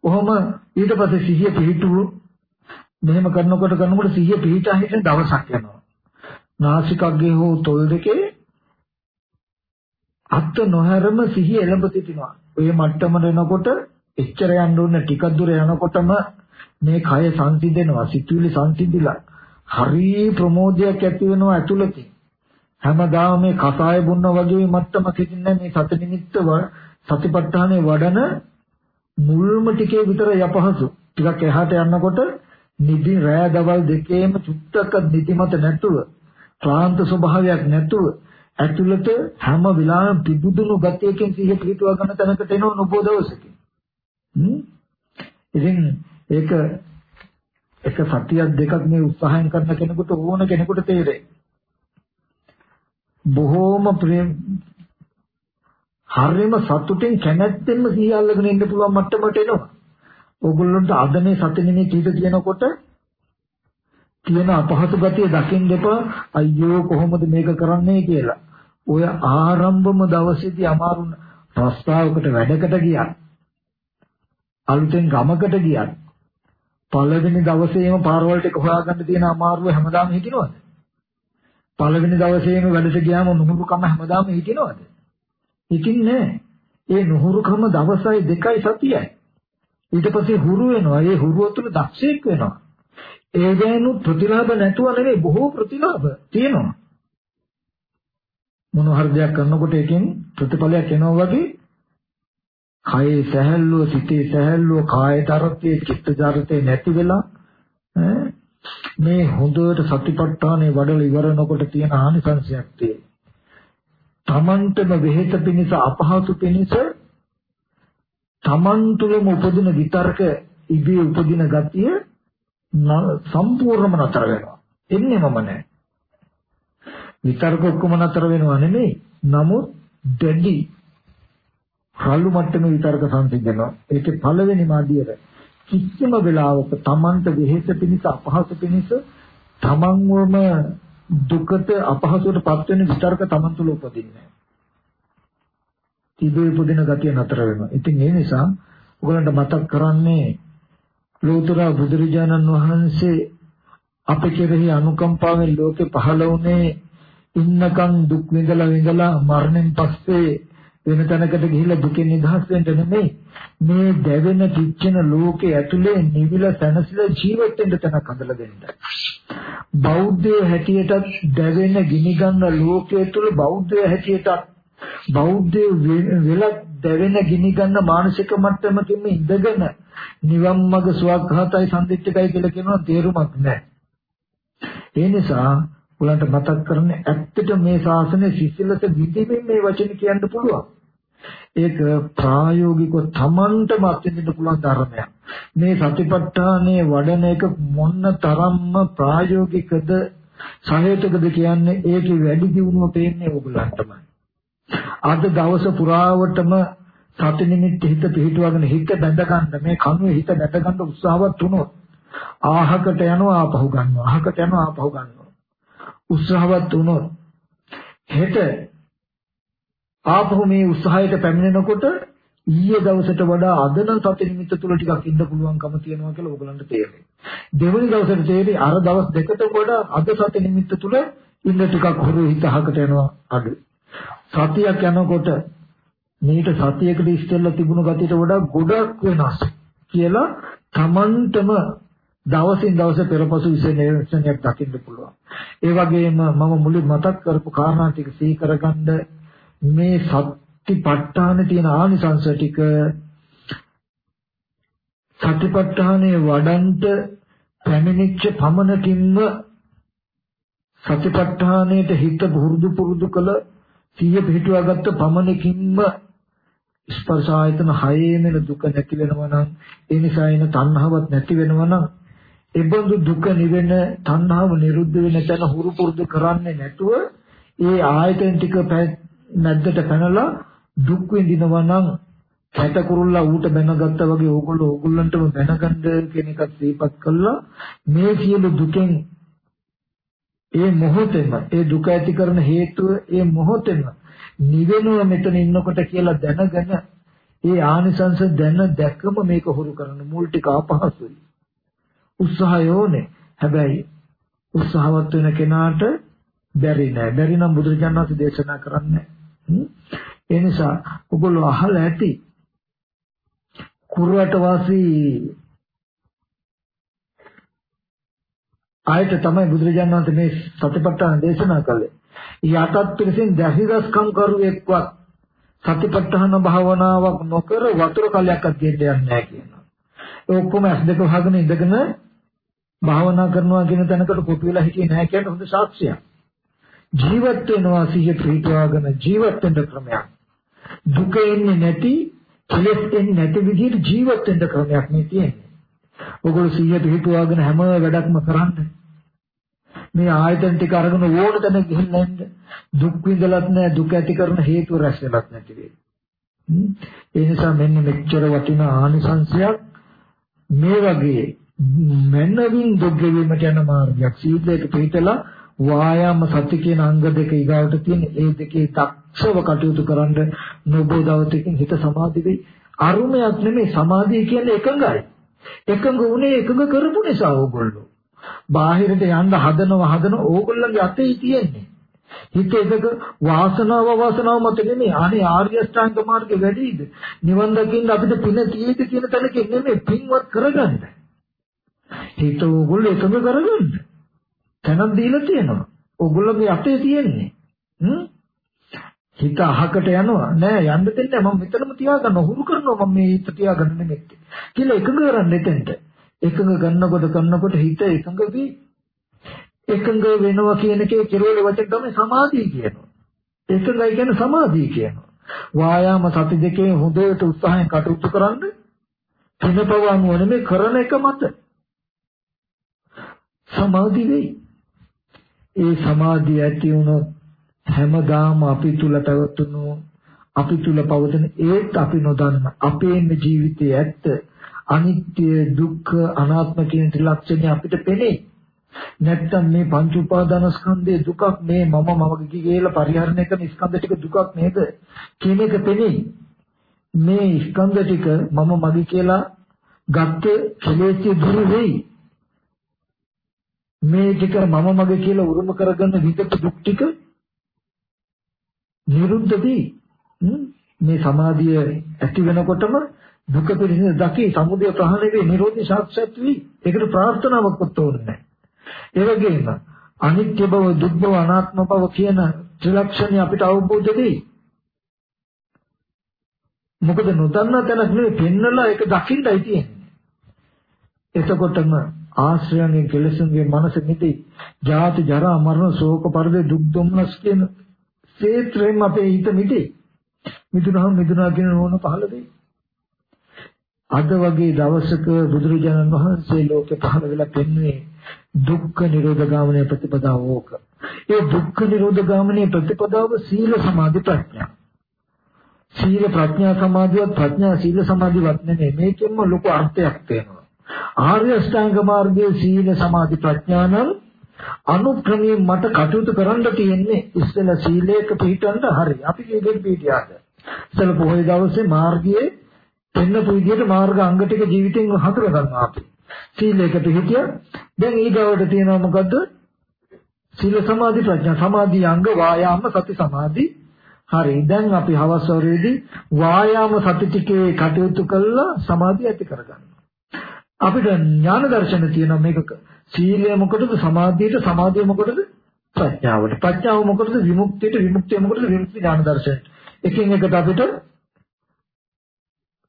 Speaker 1: කොහොම ඊට පස්සේ සිහිය පිහිටුවු මෙහෙම කරනකොට කරනකොට සිහිය පිහිටා හිටින දවසක් යනවා. නාසිකග්ගේ හෝ තොල් දෙකේ අත් නොහැරම සිහිය එළඹ සිටිනවා. ඔය මට්ටමට එනකොට එච්චර යන්න ඕන ටිකක් දුර යනකොටම මේ කය සංසිඳෙනවා. සිතුවිලි සංසිඳිලා හරි ප්‍රමෝදයක් ඇති වෙනවා ඇතුළතින්. හැමදාම මේ කසාය බොන්න වගේ මත්තමක් හිටින්නේ මේ සති නිමිත්තව සතිපට්ඨානේ වඩන මුල්ම ටිකේ විතර යපහසු ටිකක් එහාට යනකොට නිදි රෑ දවල් දෙකේම චුට්ටක නිදිමත නැතුව ක්ලාන්ත ස්වභාවයක් නැතුව ඇතුළත හැම වෙලාවෙම පිබුදුණු ගතියකින් සිහිය පිටුවා ගන්න තැනකට එනව නොබෝ දවසකින්. ඉතින් ඒක එක සතියක් දෙකක් මේ උත්සාහයෙන් කරන කෙනෙකුට ඕන කෙනෙකුට තේරෙයි. බොහෝම ප්‍රේම හරියම සතුටින් කැමැත්තෙන්ම සිහිය අල්ලගෙන ඉන්න පුළුවන් මට්ටමට එනවා. ඕගොල්ලන්ට අද මේ සති නිමේ කීට කියනකොට තියෙන අපහසු ගතිය දකින්න එපා අයියෝ කොහොමද මේක කරන්නේ කියලා. ඔය ආරම්භම දවසේදී අමාරු රස්තාවකට වැඩකට ගියා. අලුතෙන් ගමකට ගියා. පළවෙනි දවසේම පාරවල් ටික හොයාගන්න තියෙන අමාරුව හැමදාම හිටිනවද? පළවෙනි දවසේම වැඩට ගියාම නුහුරුකම හැමදාම හිටිනවද? හිටින්නේ ඒ නුහුරුකම දවසයි දෙකයි සතියයි. ඊට පස්සේ හුරු වෙනවා. ඒ හුරුව තුළ දක්ෂයෙක් වෙනවා. ඒ ගැනු ප්‍රතිලාභ නැතුව නෙවෙයි බොහෝ ප්‍රතිලාභ තියෙනවා. මොන හරි දෙයක් කරනකොට එකෙන් ප්‍රතිඵලයක් එනවා වගේ කයේ සැහැල්ලුව සිතේ සැහැල්ලුව කායට අරතේ චිත්ත ජාතේ නැති වෙලා මේ හොඳට සතිපට්ඨානේ වඩලා ඉවරනකොට තියෙන ආනිසංසයක් තියෙනවා. තමන්ටම වෙහෙස පිණිස අපහසු පිණිස තමන් තුළම උපදින විතර්ක ඉබේ උපදින ගතිය සම්පූර්ණම නතර වෙනවා. එන්නේමම නැහැ. විතර්ක ඔක්කොම නතර වෙනවා නෙමෙයි. නමුත් දෙඩි රළු මට්ටමේ විතර්ක සංසිඳනවා. ඒකේ පළවෙනි මාදියර කිසිම වෙලාවක Tamanට වෙහෙස පිණිස අපහසු පිණිස තමන්වම දුකට අපහසුවට පත් වෙන විතර්ක Taman තුල උපදින්නේ නැහැ. තිබේ උපදින ගතිය නතර වෙනවා. ඉතින් ඒ නිසා ඔයගලන්ට මතක් කරන්නේ ලෝතර බුදුරජාණන් වහන්සේ අප කෙරෙහි අනුකම්පාවෙන් ලෝකේ පහළ වුණේ ඉන්නකම් දුක් විඳලා විඳලා මරණයෙන් පස්සේ වෙන තැනකට ගිහිල්ලා දුකෙන් නිදහස් වෙන්න නෙමෙයි මේ දැවෙන කිච්චෙන ලෝකයේ ඇතුලේ නිවිලා තනසලා ජීවත් වෙන්න තැනක් හදලා දෙන්න. බෞද්ධය හැටියට දැවෙන ගිනි ගන්න ලෝකයේ තුල බෞද්ධය හැටියට බෞද්ධය වෙලා දැවෙන ගිනි ගන්න මානසික මට්ටමකින් ඉඳගෙන නිවන් මඟ සුවඝාතයි සම්දිච්චකයි කියලා කියනවා තේරුමක් නැහැ. ඒ නිසා උලන්ට මතක් කරන්නේ ඇත්තට මේ ශාසනය සිසිලස විදිමින් මේ වචන කියන්න පුළුවන්. ඒක ප්‍රායෝගිකව Tamanටම අත්විඳින්න පුළුවන් ධර්මයක්. මේ සතිපට්ඨානයේ වඩන එක මොන්න තරම්ම ප්‍රායෝගිකද සහේතුකද කියන්නේ ඒකේ වැඩි දියුණුව පේන්නේ ඕගොල්ලන්ටමයි. අද දවස පුරාවටම සති නිමිත්ත හිත පිහිටුවගෙන හිත බැඳ ගන්න මේ කනුවේ හිත බැඳ ගන්න උත්සාහවත් වුණොත් ආහකට යනවා ආපහු ගන්නවා ආහකට යනවා ආපහු ගන්නවා උත්සාහවත් වුණොත් හෙට ආපහු මේ උත්සාහයට පැමිණෙනකොට ඊයේ දවසට වඩා අද නම් සති නිමිත්ත තුල ටිකක් ඉන්න පුළුවන්කම තියෙනවා කියලා ඕගලන්ට තේරෙයි. දෙවනි දවසට තේරෙයි අර දවස් දෙකට වඩා අද සති නිමිත්ත තුල ඉන්න ටිකක් හුරු හිතහකට යනවා අඩු. සතියක් යනකොට මේට සතියකට ඉස්සෙල්ලා තිබුණු ගතියට වඩා ගොඩක් වෙනස් කියලා Tamanටම දවසින් දවස පෙරපසු විශේෂණයක් දකින්න පුළුවන්. ඒ වගේම මම මුලින් මතක් කරපු කාරණා ටික සිහි කරගන්න මේ සතිපට්ඨාන තියෙන ආනිසංස ටික සතිපට්ඨානයේ වඩන්ට පැමිණිච්ච පමණකින්ම සතිපට්ඨානයට හිත පුරුදු පුරුදු කළ සිය පිටුවාගත්ත පමණකින්ම ස්පර්ශ ආයතන හයේම දුක නැති වෙනවා නම් ඒ නිසා එන තණ්හාවක් නැති වෙනවා නම් ඒබඳු දුක නිවෙන තණ්හාව නිරුද්ධ වෙන තැන හුරු පුරුදු කරන්නේ නැතුව ඒ ආයතන ටික නැද්දට පැනලා දුක් විඳිනවා නම් කැට කුරුල්ලා ඌට බැනගත්තා වගේ ඕගොල්ලෝ ඕගොල්ලන්ටම බැනගන්න කියන එකත් දීපත් කළා. මේ සියලු දුකෙන් ඒ මොහොතේම ඒ දුක ඇති කරන හේතුව ඒ මොහොතේම නිවෙනව මෙතන ඉන්නකොට කියලා දැනගෙන ඒ ආනිසංස දැන දැකම මේක හුරු කරන මුල් ටික අපහසුයි. උත්සාහය ඕනේ හැබැයි උත්සාහවත් වෙන කෙනාට බැරි නෑ බැරි නම් බුදුරජාණන් වහන්සේ දේශනා කරන්නේ ඒ නිසා ඔගොල්ලෝ අහලා ඇති කුරුවට වාසී ආයත තමයි බුදුරජාණන් වහන්සේ මේ සතිපට්ඨාන දේශනා කළේ. යටත් පිළිසින් දැහිදස්කම් කරුවෙක්වත් සතිපට්ඨාන භාවනාවක් නොකර වතුර කලයක්වත් දෙන්න යන්නේ නැහැ කියනවා. ඒ ඔක්කොම ඇස් දෙක වහගෙන ඉඳගෙන භාවනා කරනවා කියන තැනකට කොටු වෙලා හිටියේ නැහැ කියන හොඳ සාක්ෂියක්. ජීවත් වෙනවා සිහිය පිටවාගෙන ජීවත් වෙන්න ක්‍රමයක්. දුක එන්නේ නැති, කෙලෙස් එන්නේ නැති විදිහට ජීවත් වෙන්න ක්‍රමයක් නේ තියෙන්නේ. ඔගොල්ලෝ සිහිය පිටවාගෙන හැම වැඩක්ම කරන්නේ. මේ ආයතන ටික අරගෙන ඕන තැන ගිහින් නැන්ද දුක් විඳලත් නැහැ දුක ඇති කරන හේතු රැස් වෙලත් නැති වෙයි. ඒ නිසා මෙන්න මෙච්චර වටිනා ආනිසංශයක් මේ වගේ මනවින් දුක් ගෙවීමට යන මාර්ගයක් සීලයක පිළිතලා වායාම සති කියන අංග දෙක ඊගාවට තියෙන ඒ දෙකේ දක්ෂව කටයුතු කරන්න නොබෝ දවසකින් හිත සමාධි වෙයි. අරුමයක් නෙමෙයි සමාධිය කියන්නේ එකඟයි. එකඟ වුණේ එකඟ කරපු නිසා ඕගොල්ලෝ. බාහිරට යන්න හදනව හදන ඕගොල්ලන්ගේ අතේ තියෙන්නේ. හිත එකක වාසනාව වාසනාව මත නෙමෙයි අනේ ආර්ය අෂ්ටාංග මාර්ගේ වැඩිද නිවන් දකින්න අපිට පින තියෙද කියන තැනකින් නෙමෙයි පින්වත් කරගන්න. හිත ඕගොල්ලෝ එකඟ කරගන්න. තැනක් දීලා තියෙනවා. ඕගොල්ලෝගේ අතේ තියෙන්නේ. හිත අහකට යනවා. නෑ යන්න දෙන්නේ මම මෙතනම තියාගන්න. හුරු කරනවා මම මේ හිත තියාගන්න නෙමෙයි කියලා එකඟ කරන්න එතෙන්ට. එකඟ ගන්නකොට කරනකොට හිත එකඟ වී එකඟ වෙනවා කියන එකේ කෙරෙල වචන තමයි සමාධිය කියනවා. එකඟයි කියන්නේ සමාධිය කියනවා. වායාම සති දෙකේ හොඳට උත්සාහයෙන් කටයුතු කරන්න පිනපවන්න නෙමෙයි කරන එක මත. සමාධි වෙයි. ඒ සමාධිය ඇති වුණොත් හැමදාම අපි තුල පැවතුණු අපි තුල පවතින ඒත් අපි නොදන්න. අපේ ජීවිතයේ ඇත්ත අනිත්‍ය දුක්ඛ අනාත්ම කියන ත්‍රිලක්ෂණය අපිට පෙනේ. නැත්තම් මේ පංච උපාදානස්කන්ධයේ දුකක් මේ මම මමගේ කියලා පරිහරණය කරන ස්කන්ධ ටික දුකක් නේද? කියන එක පෙනේ. මේ ස්කන්ධ ටික මම මගේ කියලා ගත්ත කෙලෙස් දුරු වෙයි. මේ ටික මම මගේ කියලා උරුම කරගන්න විදක දුක් ටික නිරුද්ධදී මේ සමාධිය ඇති වෙනකොටම දුක පිළිසින දකි සමුදය ප්‍රහාණය වේ නිරෝධි සාක්ෂාත් වී ඒකට ප්‍රාර්ථනාවක් උත්තෝන්නේ නැහැ. ඒ වගේම අනිත්‍ය බව දුක් බව අනාත්ම බව කියන ත්‍රිලක්ෂණي අපිට අවබෝධ වෙයි. මොකද නොදන්නා තැනක් නෙවෙයි පෙන්නලා ඒක දකින්නයි තියෙන්නේ. එතකොටම ආශ්‍රයන්ගේ කෙලසුන්ගේ මනස මිදී ජාති ජරා මරණ ශෝක පරිදේ දුක් දුම්නස් කියන ක්ෂේත්‍රයෙන් අපේ හිත මිදී මිදුනහම මිදුනා කියන නෝන පහළ වෙයි. අද වගේ දවසක බුදුරජාණන් වහන්සේ ලෝකේ පහළ වෙලා පෙන්වන්නේ දුක්ඛ නිරෝධ ගාමනයේ ප්‍රතිපදාව ඕක. ඒ දුක්ඛ නිරෝධ ගාමනයේ ප්‍රතිපදාව සීල සමාධි ප්‍රඥා. සීල ප්‍රඥා සමාධියත් ප්‍රඥා සීල සමාධිවත් නෙමෙයි මේකෙන්ම ලොකු අර්ථයක් තියෙනවා. ආර්ය අෂ්ටාංග මාර්ගයේ සීල සමාධි ප්‍රඥා නම් අනුක්‍රමයෙන් මට කටයුතු කරන්න තියෙන්නේ ඉස්සෙල්ලා සීලයක පිළිටන්න හරි. අපි මේකෙන් පිළිටියාද. ඉස්සෙල්ලා පොහොය දවසේ මාර්ගයේ පෙන්නපු විදිහට මාර්ග අංග ටික ජීවිතෙන් හඳුර ගන්නවා අපි. සීලයක පිළිටිය. දැන් ඊගවට තියෙනවා මොකද්ද? සීල සමාධි ප්‍රඥා සමාධි අංග වායාම සති සමාධි හරි දැන් අපි හවස් වරේදී වායාම සති ටිකේ කටයුතු කළා සමාධිය ඇති කරගන්නවා අපිට ඥාන දර්ශන තියෙනවා මේක සීලය මොකටද? සමාධියට සමාධිය මොකටද? ප්‍රඥාවට. ප්‍රඥාව මොකටද? විමුක්තියට විමුක්තිය මොකටද? විමුක්ති ඥාන දර්ශනයට. එකින් එකට අපිට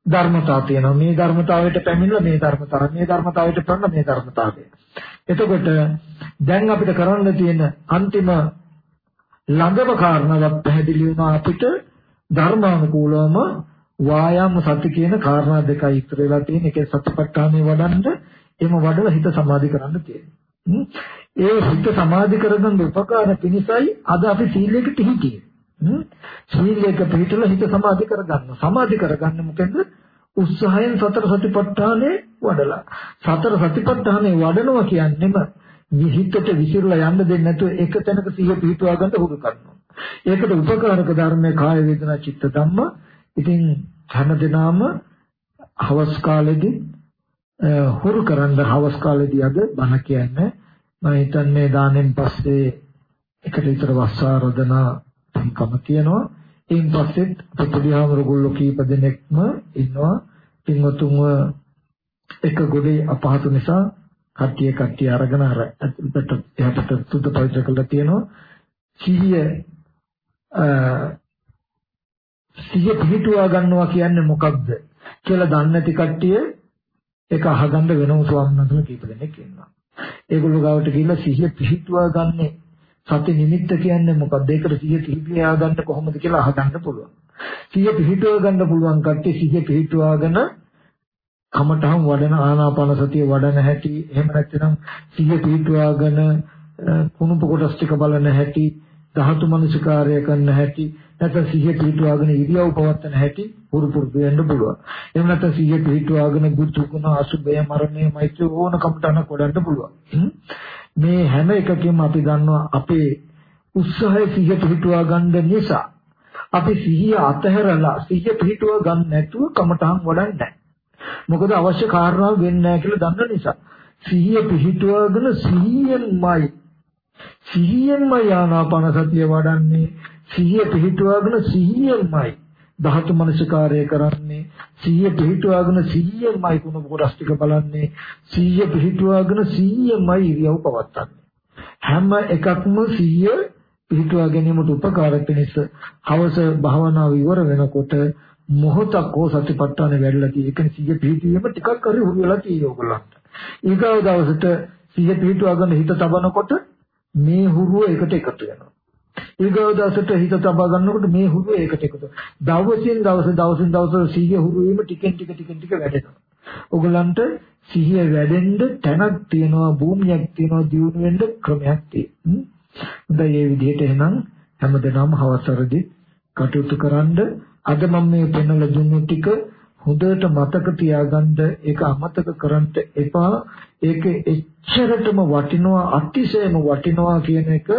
Speaker 1: ධර්මතාව තියෙනවා. මේ ධර්මතාවයට පැමිණලා මේ ධර්මතාවය මේ ධර්මතාවයට පැමිණලා මේ ධර්මතාවය එතකොට දැන් අපිට කරන්න තියෙන අන්තිම ළඟම කාරණාවක් පැහැදිලි වුණා අපිට ධර්මානුකූලවම වායාම සති කියන කාරණා දෙකයි ඉතුරු වෙලා තියෙන එකේ සතිපට්ඨානෙ වඩන්න එම වඩලා හිත සමාධි කරන්න තියෙනවා. ඒ හිත සමාධි කරගන්න උපකාර පිණිසයි අද අපි සීලයකට හිටියේ. සීලයක පිළිතලා හිත සමාධි කරගන්න. සමාධි කරගන්න මොකද? උත්සාහයෙන් සතර සතිපට්ඨානෙ වඩලා. සතර සතිපට්ඨානෙ වඩනවා කියන්නේම හිතට විසිරලා යන්න දෙන්නේ නැතුව එක තැනක සිහිය පිහිටුවා ගන්න උදව් කරනවා. ඒකට උපකාරක ධර්මයේ කාය වේදනා චිත්ත ධම්ම. ඉතින් හැමදෙනාම හවස් කාලෙදී හුරු කරන්න හවස් කාලෙදී අද බණ කියන්නේ මම හිතන්නේ දානෙන් පස්සේ එකට විතර වස්සාරදනා පින්කම තියෙනවා. ඊන් පස්සෙත් ප්‍රතිහාමරගොල්ලෝ කීප දෙනෙක්ම ඉන්නවා. පින්වතුන්ව එක ගොඩේ අපහසු නිසා කට්ටිය කට්ටිය අරගෙන අර ඇතුළට එහාට සුද්ධ පවිත්‍ර කරලා තියෙනවා. සිහිය සිහිය පිහිටුවා ගන්නවා කියන්නේ මොකක්ද කියලා දන්නේ නැති කට්ටිය ඒක අහගන්න වෙනම ස්වාමීන් කීප දෙනෙක් ඉන්නවා. ඒගොල්ලෝ ගාවට ගිහිල්ලා සිහිය පිහිටුවා ගන්නේ සති නිමිත්ත කියන්නේ මොකක්ද? ඒකට සිහිය පිහිටියා ගන්න කොහොමද කියලා අහගන්න පුළුවන්. සිහිය පිහිටුවා ගන්න පුළුවන් කට්ටිය සිහිය පිහිටුවාගෙන කමඨහම් වඩන ආනාපාන සතිය වඩන හැටි එහෙම නැත්නම් සිහිය පිහිටුවාගෙන කුණුප කොටස් ටික බලන හැටි ධාතු මනසිකාරය කරන හැටි නැත්නම් සිහිය පිහිටුවාගෙන ඉරියව් පවත්වන හැටි පුරු පුරුදු වෙන්න පුළුවන්. එහෙම නැත්නම් සිහිය පිහිටුවාගෙන බුද්ධ ගුණ අසුබය මරණය මෛත්‍රී ඕන කමටහන කොඩන්න පුළුවන්. මේ හැම එකකින්ම අපි දන්නවා අපේ උත්සාහය සිහිය පිහිටුවා ගන්න නිසා අපි සිහිය අතහැරලා සිහිය පිහිටුවා ගන්න නැතුව කමටහන් වඩන්නේ නැහැ. මොකද අවශ්‍ය කාරණාව වෙන්නේ නැහැ කියලා දන්න නිසා. සිහිය පිහිටුවාගෙන සිහියෙන්මයි සිහියෙන්මයි ආනාපාන සතිය වඩන්නේ සිහිය පිහිටුවාගෙන සිහියෙන්මයි ධාතු මනසකාරය කරන්නේ සිහිය පිහිටුවාගෙන සිහියෙන්මයි කුණ කොටස් ටික බලන්නේ සිහිය පිහිටුවාගෙන සිහියෙන්මයි ඉරියව් පවත්න්නේ හැම එකක්ම සිහිය පිහිටුවා ගැනීමට උපකාර පිණිස හවස භාවනාව ඉවර වෙනකොට මොහොතක් හෝ සතිපට්ඨාන වැඩිලා තියෙන එක සිහිය පිහිටීම ටිකක් හරි හුරු වෙලා තියෙයි ඔයගොල්ලන්ට. ඊගාව දවසට සිහිය පිහිටුවාගෙන හිත තබනකොට මේ හුරුව එකට එකතු වෙනවා. ඊගාව දවසට හිත තබා ගන්නකොට මේ හුරුව ඒකට එකතු. දවසින් දවස දවසින් දවස සිහිය හුරු වීම ටිකෙන් ටික ටිකෙන් ටික වැඩෙනවා. ඔයගලන්ට සිහිය වැඩෙන්න තැනක් තියෙනවා, භූමියක් තියෙනවා, දියුණු වෙන්න ක්‍රමයක් තියෙනවා. හොඳයි මේ විදිහට එහෙනම් හැමදෙනාම හවසරදී කටයුතු කරන්ඩ අද මම මේ පෙන්වලා දුන්නු ටික හොඳට මතක තියාගන්න ඒක අමතක කරන්න එපා ඒක එච්චරටම වටිනවා අතිශයම වටිනවා කියන එක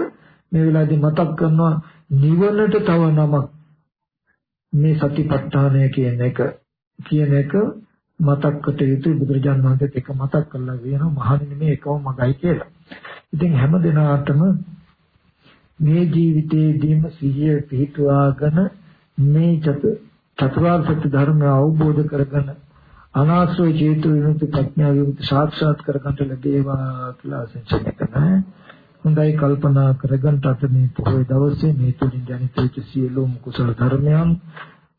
Speaker 1: මේ වෙලාවේදී මතක් කරනවා නිවනට තව නමක් මේ සතිපට්ඨානය කියන එක කියන එක මතක් කොට යුතු බුදුරජාණන් වහන්සේත් එක මතක් කරලා වෙනවා මහණෙනි මේ එකම මගයි කියලා. ඉතින් හැම දිනාටම මේ ජීවිතයේදීම සිහිය පිහිටුවාගෙන මේ චතුරාර්ය සත්‍ය ධර්මය අවබෝධ කරගෙන අනාශ්‍රය චේතු විමුක්ති ප්‍රඥා විමුක්ති සාක්ෂාත් කරගන්න ලැබේවා කියලා ආශිර්වාද කරනවා. හොඳයි කල්පනා කරගන්න අත මේ පොහොය දවසේ මේ තුලින් ජනිත වෙච්ච සියලුම කුසල ධර්මයන්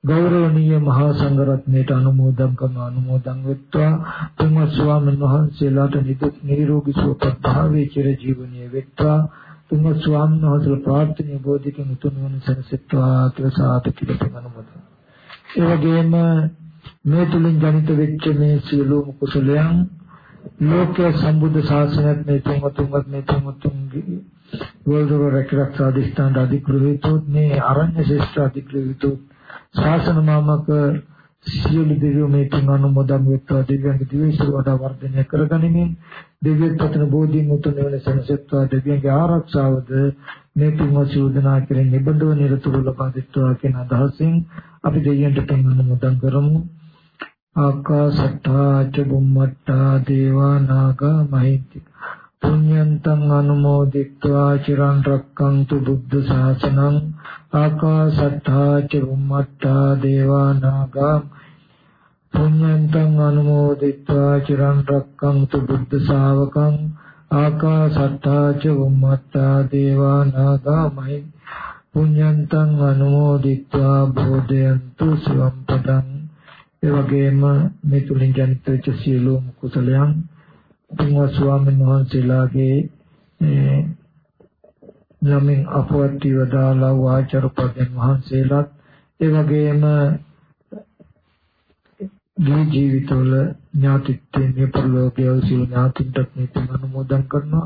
Speaker 1: ගෞරවනීය මහා සංඝරත්නයට අනුමෝදන් කරන අනුමෝදන් වෙත්වා තුන්වත් ස්වාමීන් වහන්සේලාට නිදුක් නිරෝගී සුවපත් භාවයේ චිර ජීවනීය වෙත්වා තුන්වත් ස්වාමීන් වහන්සේලා ප්‍රාර්ථනීය බෝධිකින් උතුම් වන සනසෙත්වා කියලා සාදු කියලා අනුමෝදන්. ඒ වගේම මේ තුලින් ජනිත වෙච්ච මේ සියලුම කුසලයන් ලෝකයේ සම්බුද්ධ ශාසනයත් මේ තුන්වතුන්වත් මේ තුන්වතුන්ගේ වලදොර රැකරක්ෂා අධිෂ්ඨාන අධිග්‍රහිතොත් මේ අරණ්‍ය ශේෂ්ඨ අධිග්‍රහිතොත් ශාසන මාමක සියලු දෙවියෝ මේ තුන් අනුමෝදන් වෙත්වා. දෙවියන්ගේ දිවිසුර වඩා වර්ධනය කරගනිමින් දෙවියන් පතන බෝධින් උතුම් වෙන සනසෙත්වා. දෙවියන්ගේ ආරක්ෂාවද මේ තුන් වචෝදනා කෙරෙහි නිබඳව නිරතුරු ලබා දෙත්වා කියන අදහසින් අපි දෙවියන්ට පින් අනුමෝදන් කරමු. ආකාසට්ටා ච බුම්මට්ටා දේවා නාග මහිත්‍ති පුඤ්ඤන්තං අනුමෝදිත්වා චිරන් රක්කන්තු බුද්ධ ශාසනං. ආකාසට්ටා ච බුම්මට්ටා දේවා නාග පුඤ්ඤන්තං අනුමෝදිත්වා චිරන් රක්කන්තු බුද්ධ ශාවකං. ආකාසට්ටා ච බුම්මට්ටා දේවා නාග මහිත්‍ති පුඤ්ඤන්තං අනුමෝදිත්වා බෝධයන්තු සුවම් පදං ඒ වගේම මේ තුලින් ජනිත වෙච්ච සියලුම කුසලයන් තුන්වත් ස්වාමීන් වහන්සේලාගේ නමින් අපවත් වදාලා වාචරපදයන් වහන්සේලාත් ඒ වගේම මේ ජීවිතවල ඥාතිත්වයෙන් මේ පරිලෝකයේ සියලු ඥාතින්ටත් මේ පින් අනුමෝදන් කරනවා.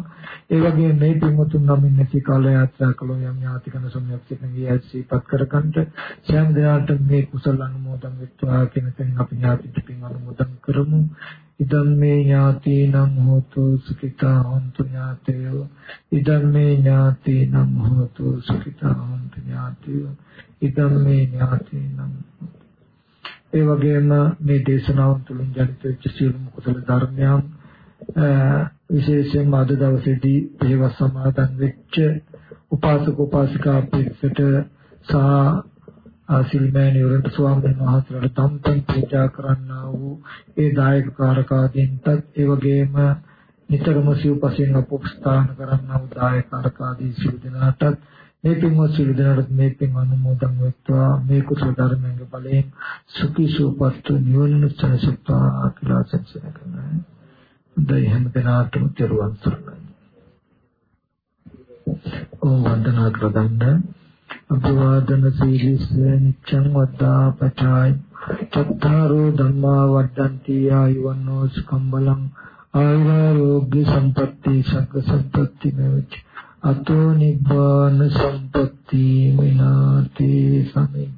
Speaker 1: ඒ වගේම මේ පින්වතුන් නමින් නැති කාල යාත්‍රා කළෝ යම් ඥාතිකන සම්යක් සිටින යැසීපත් කරගන්නට සෑම දිනකට මේ කුසල අනුමෝදන් වෙත්වා කියන තැනින් අපි ඥාතිට පින් අනුමෝදන් කරමු. ඉදම් මේ ඥාතීනම් හෝතු සුඛිතා හොන්තු ඥාතයෝ ඉදම් මේ ඥාතීනම් හෝතු සුඛිතා හොන්තු ඥාතයෝ ඉදම් මේ ඥාතීනම් ඒ වගේම මේ දේශනාව තුළින් ජනිත වෙච්ච සියලුම කුසල ධර්මයන් විශේෂයෙන්ම අද දවසේදී පෙරවස් සමාදන් වෙච්ච උපාසක උපාසිකා පිරිසට සහ ආසිල්මෑණිවරට ස්වාමීන් වහන්සේලාට තම්පන් පූජා කරන්නා වූ ඒ දායක කාරකාදීන්ටත් ඒ වගේම නිතරම සිව්පසෙන් අපොක්ස්ථාන කරන්නා වූ දායක කාරකාදී සියලු දෙනාටත් මේ පින්වත් සියලු දෙනාට මේ පින් අනුමෝදන් වෙත්වා. මේ කුසල ධර්මයන්ගේ බලයෙන් සුඛී සුවපත් නිවන සැනසෙත්වා කියලා සැනසෙන කරනවා. දෛ හැම දිනාටම තෙරුවන් සරණයි. ඕම් වන්දනා කරගන්න. අභිවාදන සීලිස නිච්ඡං වද්දා පචායි චත්තාරෝ ධම්මා වඩ්ඩಂತಿ ආයුවන්නෝ සුඛම් බලං. ආයුරෝග්‍ය සම්පatti සග්ග සම්පatti මෙවච. අතෝ නිබ්බාන සම්පatti විනාති සමේ